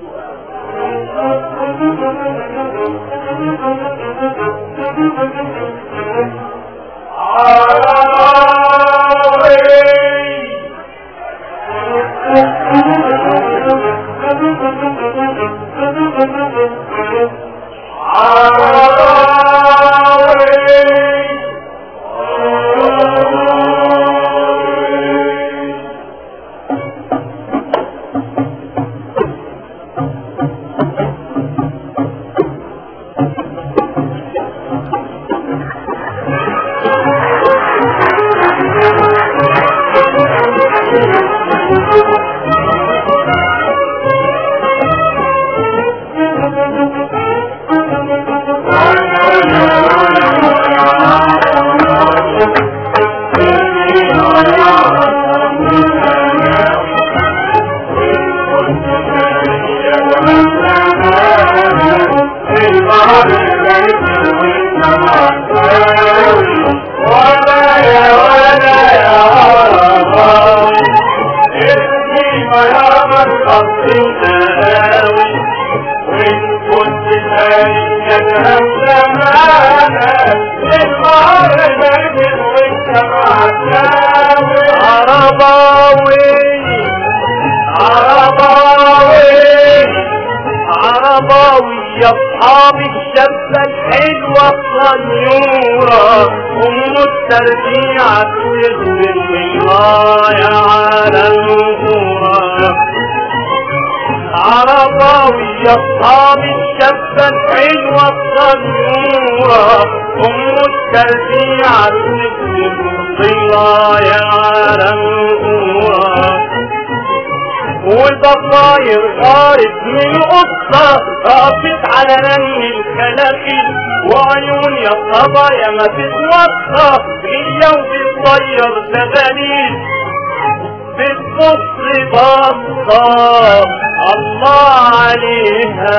Thank you. عرباوي عرباوي عرباوي يا اصحاب الشابة الحلوة الصنيورة ام التربيع تسلم الغاية على الغورة عرباوي يا اصحاب الشابة الحلوة الصنيورة. ام التربيع تسلم الغاية على الغورة والبصاير غارت من قصة رقصت على رن الكلاكي وعيون يا الصبايا ما تتوصى هي وبتطير زبالين بتبص بصة الله عليها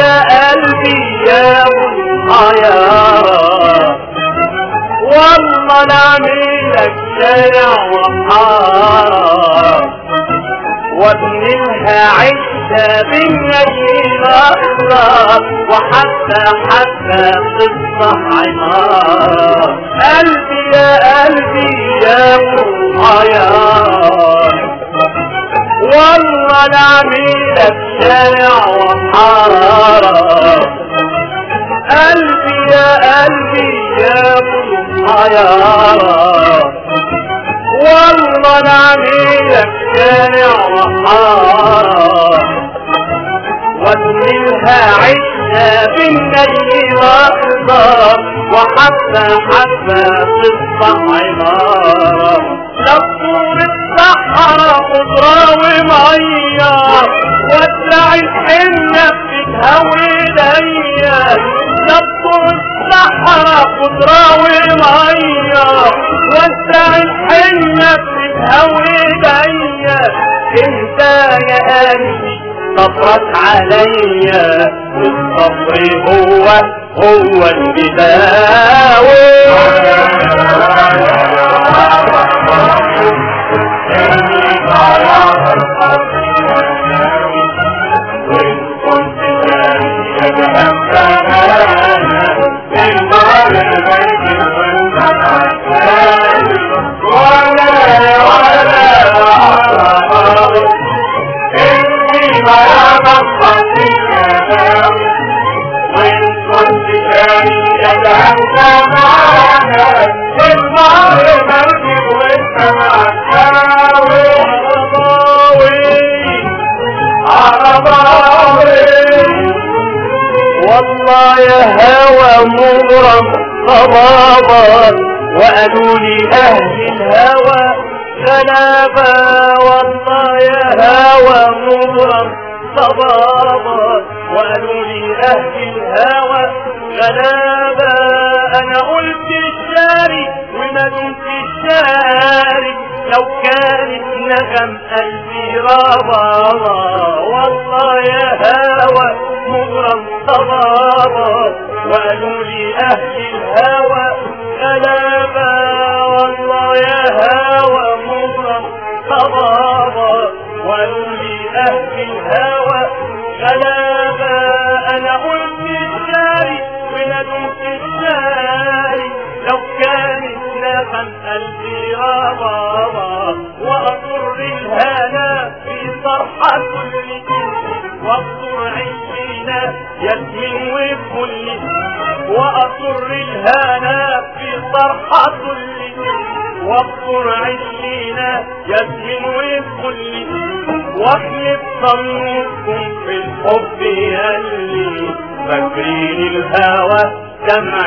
يا قلبي يا محيرة والله نعملك شارع وحارة وابنلها عشة بالنجم أخضر وحتى حتى تصبح عمارة قلبي يا قلبي يا محيار والله نعملك شارع وحارة قلبي يا قلبي يا محيار والله نعملك شارع وحارة وادملها عشة بالنجم أخضر وحتى حتى تصبح عمارة لطور وادلع الحنة بتتهوي ايديا لطور الصحراء خضرة ومية وادلع الحنة بتتهوي ايديا إنت يا قلبي صبرك عليا. والصبر هو هو البداوي. والله يا هوى مغرم صبابا وقالوا أهل الهوى غلابة والله يا هوى مغرم صبابا وقالوا أهل الهوى غلابة أنا قلت الشاري صبابا وقالوا أهل الهوى. غلابة والله يا هوى مغرم صبابا وقالوا أهل الهوى. غلابة أنا قلت الشاري وندمت الشاري لو كانت نغم قلبي ربابا وأضر الهنا في صرحة كل واقصر ياسمين وكل واقصر الهنا في صرحة كل واقصر عشرين ياسمين وكل واخلف صنوكم في الحب يلي فاكرين الهوى دمع